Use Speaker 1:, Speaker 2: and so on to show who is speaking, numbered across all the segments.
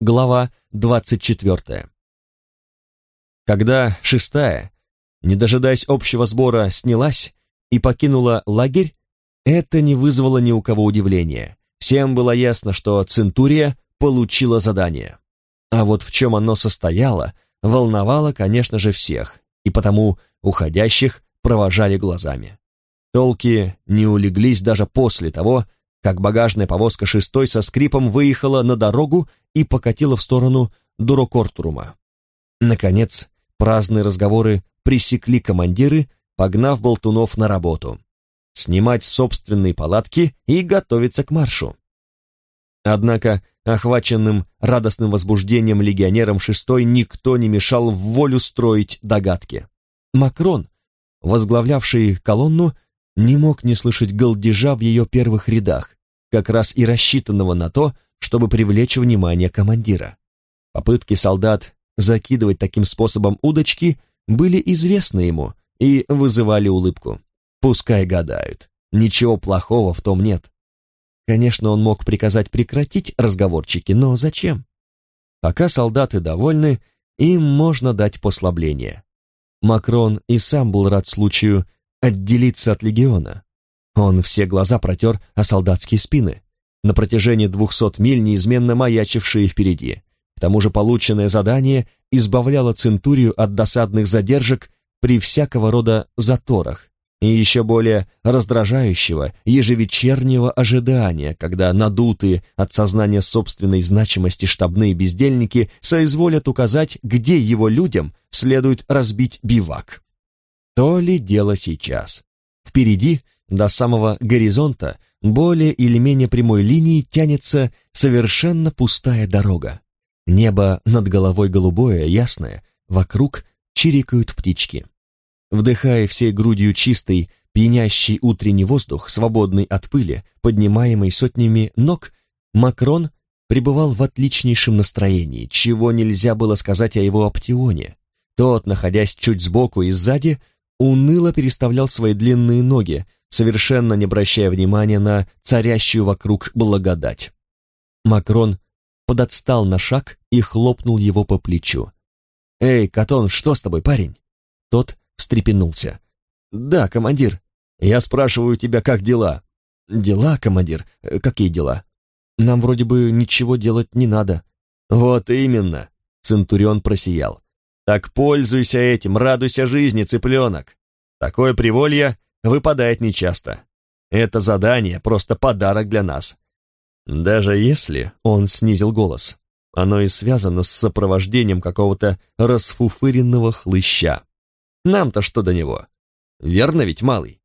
Speaker 1: Глава двадцать четвертая. Когда шестая, не дожидаясь общего сбора, снялась и покинула лагерь, это не вызвало ни у кого удивления. Всем было ясно, что Центурия получила задание. А вот в чем оно состояло, волновало, конечно же, всех, и потому уходящих провожали глазами. Толки не улеглись даже после того, как багажная повозка шестой со скрипом выехала на дорогу и покатила в сторону Дурокортрума. Наконец, праздные разговоры пресекли командиры, погнав болтунов на работу. Снимать собственные палатки и готовиться к маршу. Однако, охваченным радостным возбуждением легионерам шестой никто не мешал в волю строить догадки. Макрон, возглавлявший колонну, не мог не слышать голдежа в ее первых рядах, как раз и рассчитанного на то, чтобы привлечь внимание командира. Попытки солдат закидывать таким способом удочки были известны ему и вызывали улыбку. Пускай гадают, ничего плохого в том нет. Конечно, он мог приказать прекратить разговорчики, но зачем? Пока солдаты довольны, им можно дать послабление. Макрон и сам был рад случаю отделиться от легиона. Он все глаза протер о солдатские спины, на протяжении двухсот миль неизменно маячившие впереди. К тому же полученное задание избавляло Центурию от досадных задержек при всякого рода заторах, и еще более раздражающего ежевечернего ожидания, когда надутые от сознания собственной значимости штабные бездельники соизволят указать, где его людям следует разбить бивак. То ли дело сейчас. Впереди, до самого горизонта, более или менее прямой линией тянется совершенно пустая дорога. Небо над головой голубое, ясное, вокруг чирикают птички. Вдыхая всей грудью чистый, пьянящий утренний воздух, свободный от пыли, поднимаемый сотнями ног, Макрон пребывал в отличнейшем настроении, чего нельзя было сказать о его оптионе. Тот, находясь чуть сбоку и сзади, уныло переставлял свои длинные ноги, совершенно не обращая внимания на царящую вокруг благодать. Макрон подотстал на шаг и хлопнул его по плечу. «Эй, Катон, что с тобой, парень?» Тот встрепенулся. «Да, командир. Я спрашиваю тебя, как дела?» «Дела, командир? Какие дела? Нам вроде бы ничего делать не надо». «Вот именно!» Центурион просиял. «Так пользуйся этим, радуйся жизни, цыпленок. Такое приволье выпадает нечасто. Это задание просто подарок для нас. Даже если он снизил голос, оно и связано с сопровождением какого-то расфуфыренного хлыща. Нам-то что до него? Верно ведь, малый?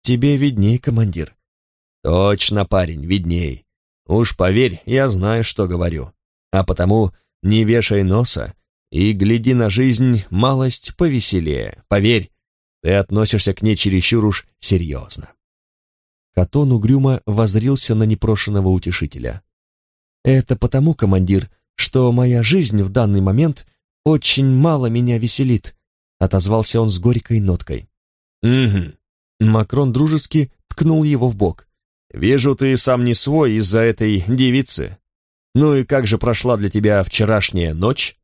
Speaker 1: Тебе видней, командир. Точно, парень, видней. Уж поверь, я знаю, что говорю. А потому не вешай носа и гляди на жизнь малость повеселее. Поверь, ты относишься к ней чересчур уж серьезно. Катон угрюмо возрился на непрошенного утешителя. «Это потому, командир, что моя жизнь в данный момент очень мало меня веселит отозвался он с горькой ноткой. «Угу». Макрон дружески ткнул его в бок. «Вижу, ты сам не свой из-за этой девицы. Ну и как же прошла для тебя вчерашняя ночь?»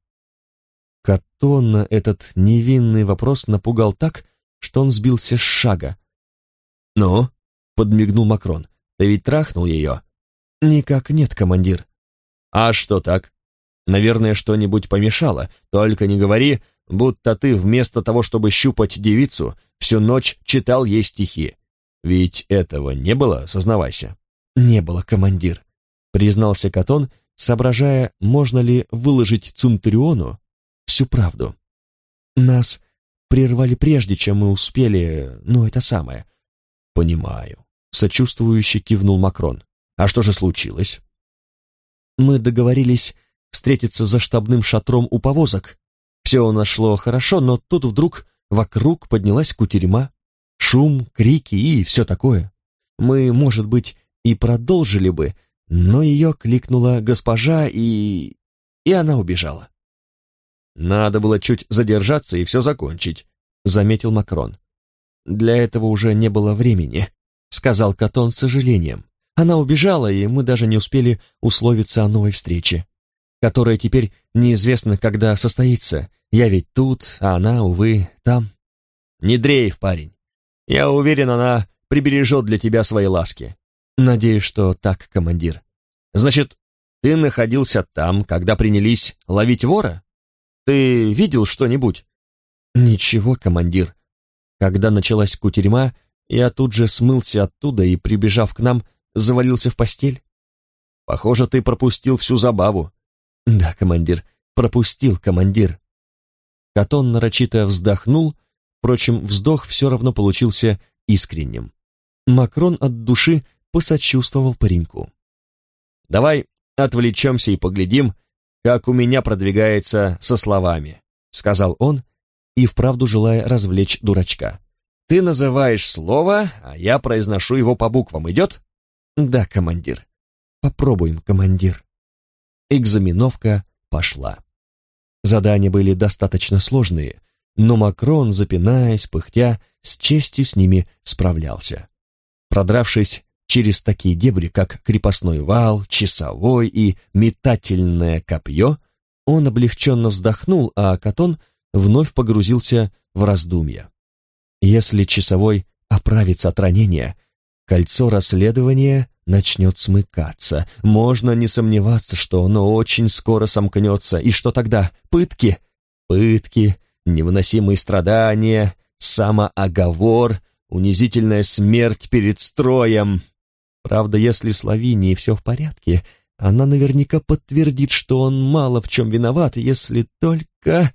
Speaker 1: Катона этот невинный вопрос напугал так, что он сбился с шага. «Ну?» — подмигнул Макрон. «Ты ведь трахнул ее?» «Никак нет, командир». «А что так? Наверное, что-нибудь помешало. Только не говори, будто ты вместо того, чтобы щупать девицу, всю ночь читал ей стихи. Ведь этого не было, сознавайся. Не было, командир, признался Катон, соображая, можно ли выложить Цунтуриону всю правду. Нас прервали прежде, чем мы успели, ну, это самое. Понимаю, сочувствующе кивнул Макрон. А что же случилось? Мы договорились встретиться за штабным шатром у повозок, все у нас шло хорошо, но тут вдруг вокруг поднялась кутерьма, шум, крики и все такое. Мы, может быть, и продолжили бы, но ее кликнула госпожа, и... и она убежала. «Надо было чуть задержаться и все закончить», — заметил Макрон. «Для этого уже не было времени», — сказал Катон с сожалением. «Она убежала, и мы даже не успели условиться о новой встрече. которая теперь неизвестно, когда состоится. Я ведь тут, а она, увы, там. Не дрейф, парень. Я уверен, она прибережет для тебя свои ласки. Надеюсь, что так, командир. Значит, ты находился там, когда принялись ловить вора? Ты видел что-нибудь? Ничего, командир. Когда началась кутерьма, я тут же смылся оттуда и, прибежав к нам, завалился в постель. Похоже, ты пропустил всю забаву. Да, командир, пропустил, командир. Катон нарочито вздохнул, впрочем, вздох все равно получился искренним. Макрон от души посочувствовал пареньку. «Давай отвлечемся и поглядим, как у меня продвигается со словами», сказал он, и вправду желая развлечь дурачка. «Ты называешь слово, а я произношу его по буквам. Идет?» «Да, командир. Попробуем, командир». Экзаменовка пошла. Задания были достаточно сложные, но Макрон, запинаясь, пыхтя, с честью с ними справлялся. Продравшись через такие дебри, как крепостной вал, часовой и метательное копье, он облегченно вздохнул, а Катон вновь погрузился в раздумья. Если часовой оправится от ранения, кольцо расследования начнет смыкаться. Можно не сомневаться, что оно очень скоро сомкнется. И что тогда? Пытки? Пытки, невыносимые страдания, самооговор, унизительная смерть перед строем. Правда, если с Лавинией все в порядке, она наверняка подтвердит, что он мало в чем виноват, если только...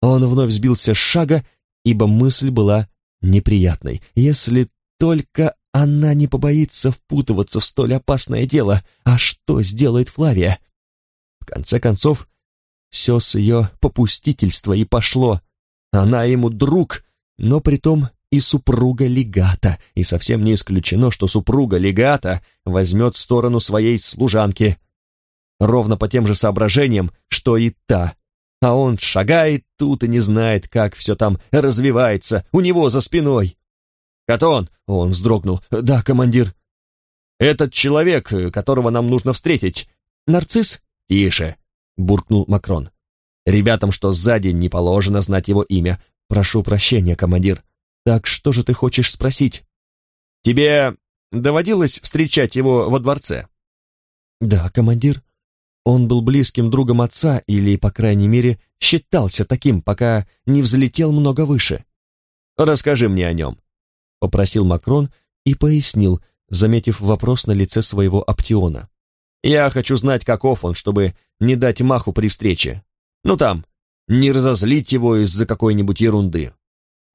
Speaker 1: Он вновь сбился с шага, ибо мысль была неприятной. Если только она не побоится впутываться в столь опасное дело. А что сделает Флавия? В конце концов, все с ее попустительства и пошло. Она ему друг, но притом и супруга легата, и совсем не исключено, что супруга легата возьмет сторону своей служанки. Ровно по тем же соображениям, что и та. А он шагает тут и не знает, как все там развивается у него за спиной. «Катон!» — он вздрогнул. «Да, командир». «Этот человек, которого нам нужно встретить, нарцисс?» «Тише!» — буркнул Макрон. «Ребятам, что сзади, не положено знать его имя. Прошу прощения, командир. Так что же ты хочешь спросить?» «Тебе доводилось встречать его во дворце?» «Да, командир. Он был близким другом отца, или, по крайней мере, считался таким, пока не взлетел много выше. Расскажи мне о нем», — попросил Макрон и пояснил, заметив вопрос на лице своего оптиона. «Я хочу знать, каков он, чтобы не дать маху при встрече. Ну там, не разозлить его из-за какой-нибудь ерунды.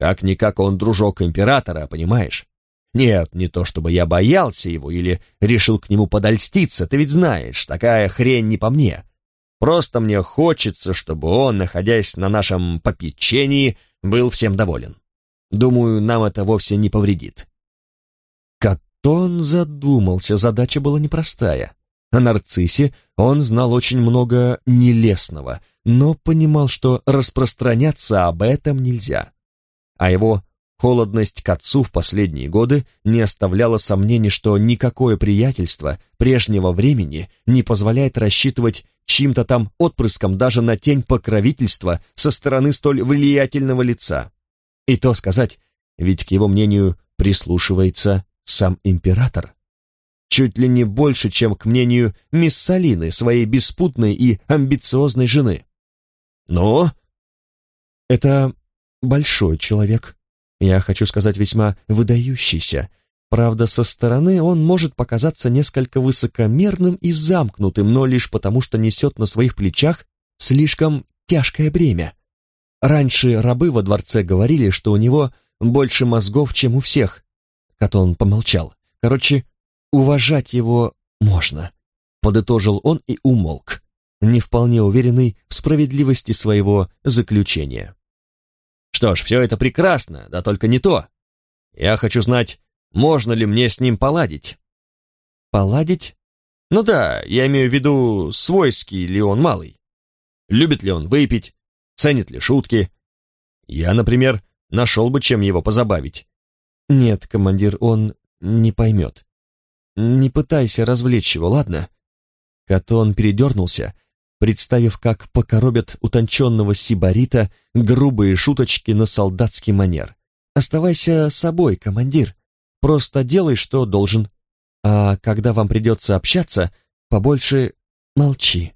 Speaker 1: Как-никак он дружок императора, понимаешь? Нет, не то чтобы я боялся его или решил к нему подольститься, ты ведь знаешь, такая хрень не по мне. Просто мне хочется, чтобы он, находясь на нашем попечении, был всем доволен. Думаю, нам это вовсе не повредит. Катон задумался, задача была непростая. О нарциссе он знал очень много нелестного, но понимал, что распространяться об этом нельзя. А его холодность к отцу в последние годы не оставляла сомнений, что никакое приятельство прежнего времени не позволяет рассчитывать чьим-то там отпрыском даже на тень покровительства со стороны столь влиятельного лица. И то сказать, ведь к его мнению прислушивается сам император. Чуть ли не больше, чем к мнению мисс Салины, своей беспутной и амбициозной жены. Но это большой человек. Я хочу сказать, весьма выдающийся. Правда, со стороны он может показаться несколько высокомерным и замкнутым, но лишь потому, что несет на своих плечах слишком тяжкое бремя. Раньше рабы во дворце говорили, что у него больше мозгов, чем у всех. Катон помолчал. Короче, уважать его можно. Подытожил он и умолк, не вполне уверенный в справедливости своего заключения. Что ж, все это прекрасно, да только не то. Я хочу знать, можно ли мне с ним поладить. Поладить? Ну да, я имею в виду, свойский ли он малый. Любит ли он выпить, ценит ли шутки. Я, например, нашел бы, чем его позабавить. Нет, командир, он не поймет. Не пытайся развлечь его, ладно? Катон передернулся, представив, как покоробят утонченного сибарита грубые шуточки на солдатский манер. «Оставайся собой, командир. Просто делай, что должен. А когда вам придется общаться, побольше молчи».